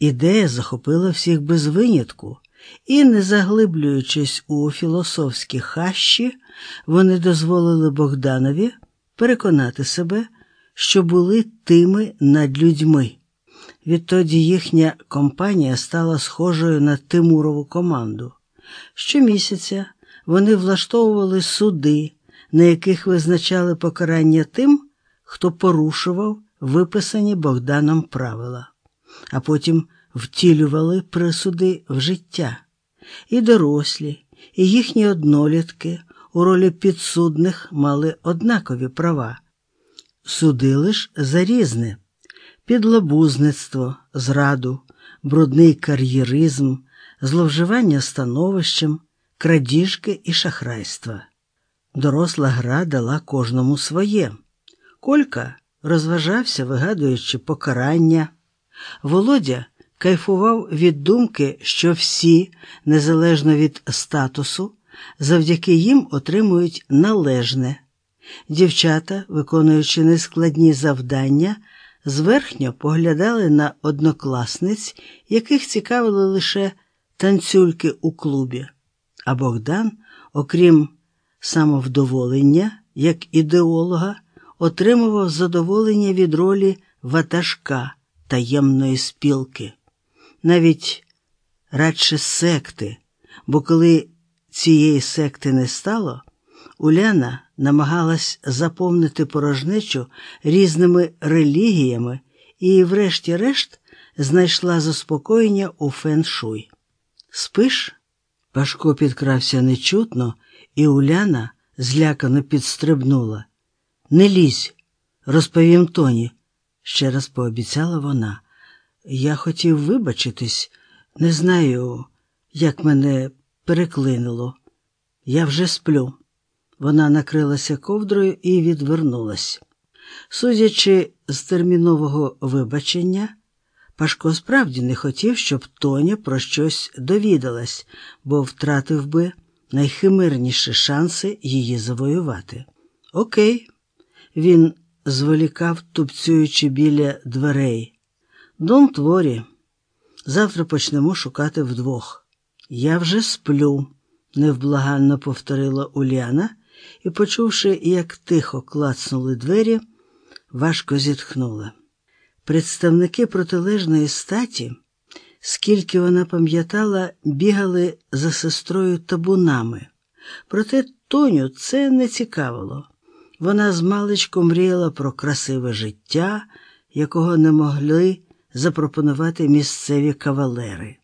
Ідея захопила всіх без винятку, і, не заглиблюючись у філософські хащі, вони дозволили Богданові переконати себе, що були тими над людьми. Відтоді їхня компанія стала схожою на Тимурову команду. Щомісяця вони влаштовували суди, на яких визначали покарання тим, хто порушував виписані Богданом правила, а потім втілювали присуди в життя. І дорослі, і їхні однолітки у ролі підсудних мали однакові права. Судили ж за різне підлабузництво, зраду, брудний кар'єризм, зловживання становищем, крадіжки і шахрайства. Доросла гра дала кожному своє. Колька розважався, вигадуючи покарання. Володя кайфував від думки, що всі, незалежно від статусу, завдяки їм отримують належне. Дівчата, виконуючи нескладні завдання, зверхньо поглядали на однокласниць, яких цікавили лише танцюльки у клубі. А Богдан, окрім самовдоволення, як ідеолога, отримував задоволення від ролі ватажка таємної спілки, навіть радше секти, бо коли цієї секти не стало, Уляна намагалась заповнити порожнечу різними релігіями і, врешті-решт, знайшла заспокоєння у феншуй. Спиш? Пашко підкрався нечутно, і Уляна злякано підстрибнула. Не лізь, розповім Тоні, ще раз пообіцяла вона. Я хотів вибачитись, не знаю, як мене переклинило. Я вже сплю. Вона накрилася ковдрою і відвернулась. Судячи з термінового вибачення, Пашко справді не хотів, щоб Тоня про щось довідалась, бо втратив би найхимерніші шанси її завоювати. Окей, він зволікав, тупцюючи біля дверей. Дом творі. Завтра почнемо шукати вдвох. Я вже сплю, невблаганно повторила Уляна і, почувши, як тихо клацнули двері, важко зітхнула. Представники протилежної статі, скільки вона пам'ятала, бігали за сестрою табунами. Проте Тоню це не цікавило. Вона змалечку мріяла про красиве життя, якого не могли запропонувати місцеві кавалери.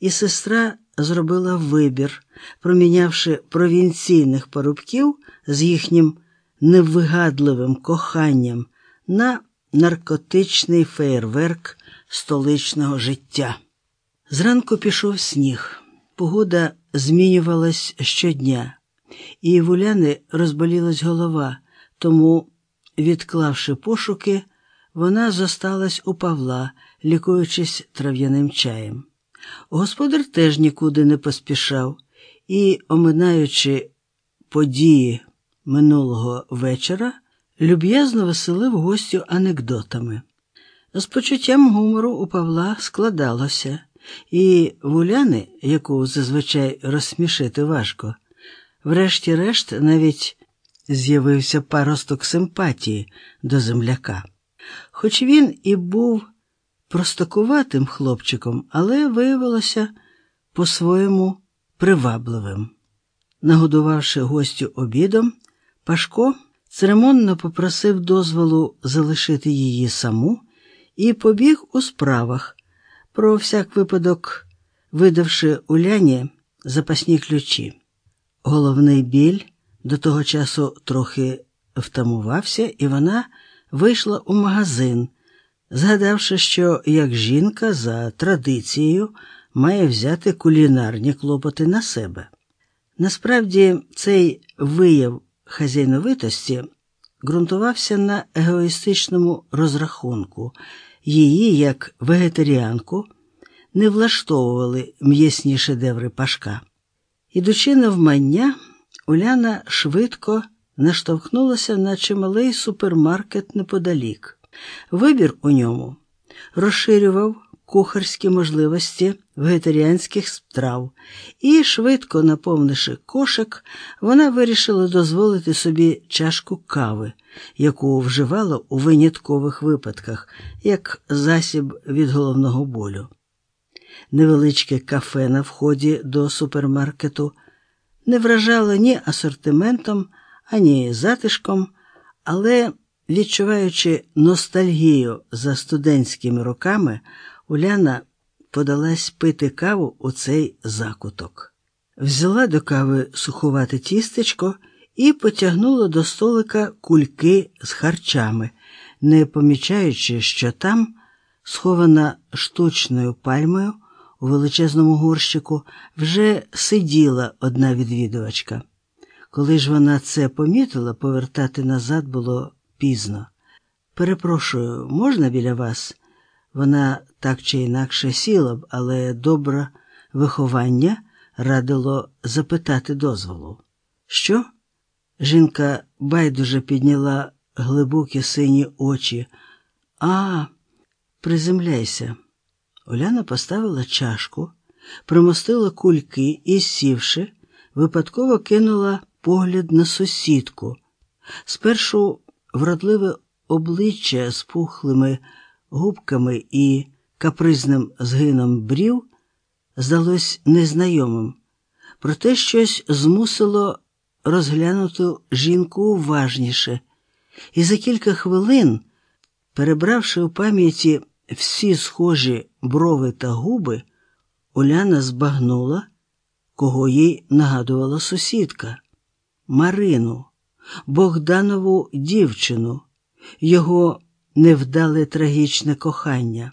І сестра зробила вибір, промінявши провінційних парубків з їхнім невигадливим коханням на наркотичний феєрверк столичного життя. Зранку пішов сніг, погода змінювалась щодня, і в Уляни розболілась голова, тому, відклавши пошуки, вона зосталась у Павла, лікуючись трав'яним чаєм. Господар теж нікуди не поспішав і, оминаючи події минулого вечора, люб'язно веселив гостю анекдотами. З почуттям гумору у Павла складалося, і в Уляни, яку зазвичай розсмішити важко, врешті-решт навіть з'явився паросток симпатії до земляка. Хоч він і був простакуватим хлопчиком, але виявилося по-своєму привабливим. Нагодувавши гостю обідом, Пашко церемонно попросив дозволу залишити її саму і побіг у справах, про всяк випадок, видавши Уляні запасні ключі. Головний біль до того часу трохи втамувався, і вона вийшла у магазин, згадавши, що як жінка за традицією має взяти кулінарні клопоти на себе. Насправді, цей вияв хазяйновитості ґрунтувався на егоїстичному розрахунку. Її, як вегетаріанку, не влаштовували м'ясні шедеври Пашка. Ідучи навмання, Уляна швидко наштовхнулася на чималий супермаркет неподалік. Вибір у ньому розширював кухарські можливості вегетаріанських страв, і, швидко наповнивши кошик, вона вирішила дозволити собі чашку кави, яку вживала у виняткових випадках, як засіб від головного болю. Невеличке кафе на вході до супермаркету не вражало ні асортиментом, ані затишком, але, відчуваючи ностальгію за студентськими роками, Уляна подалась пити каву у цей закуток. Взяла до кави сухувате тістечко і потягнула до столика кульки з харчами, не помічаючи, що там, схована штучною пальмою у величезному горщику, вже сиділа одна відвідувачка. Коли ж вона це помітила, повертати назад було пізно. Перепрошую, можна біля вас? Вона так чи інакше сіла б, але добре виховання радило запитати дозволу. Що? Жінка байдуже підняла глибокі сині очі. А, приземляйся. Оляна поставила чашку, примостила кульки і, сівши, випадково кинула погляд на сусідку. Спершу вродливе обличчя з пухлими губками і капризним згином брів здалось незнайомим, проте щось змусило розглянути жінку уважніше, і за кілька хвилин, перебравши у пам'яті всі схожі брови та губи, Уляна збагнула, кого їй нагадувала сусідка Марину, Богданову дівчину, його невдале трагічне кохання,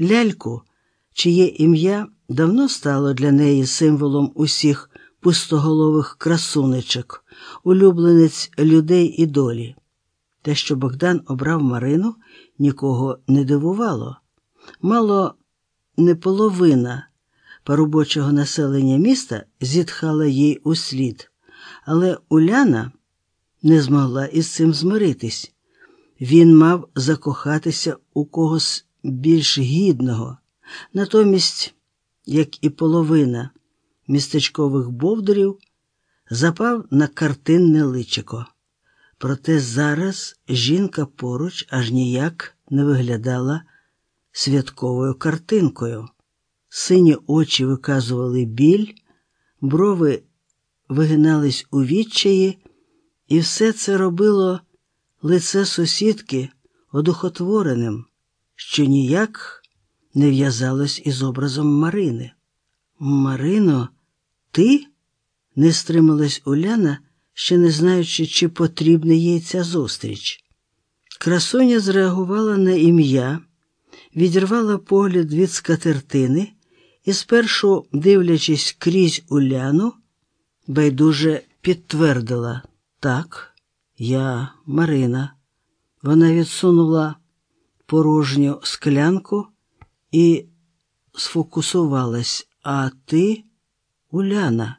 ляльку, чиє ім'я давно стало для неї символом усіх пустоголових красунечок, улюбленець людей і долі. Те, що Богдан обрав Марину, нікого не дивувало. Мало не половина поробочого населення міста зітхала їй услід, але Уляна не змогла із цим змиритись. Він мав закохатися у когось більш гідного, натомість, як і половина містечкових бовдурів, запав на картинне личико. Проте зараз жінка поруч аж ніяк не виглядала святковою картинкою. Сині очі виказували біль, брови вигинались у відчаї, і все це робило лице сусідки одухотвореним, що ніяк не в'язалось із образом Марини. Марино, ти? не стрималась Уляна, ще не знаючи, чи потрібна їй ця зустріч. Красуня зреагувала на ім'я, відірвала погляд від скатертини і, спершу, дивлячись крізь Уляну, байдуже підтвердила так. Я Марина. Вона відсунула порожню склянку і сфокусувалась. А ти, Уляна?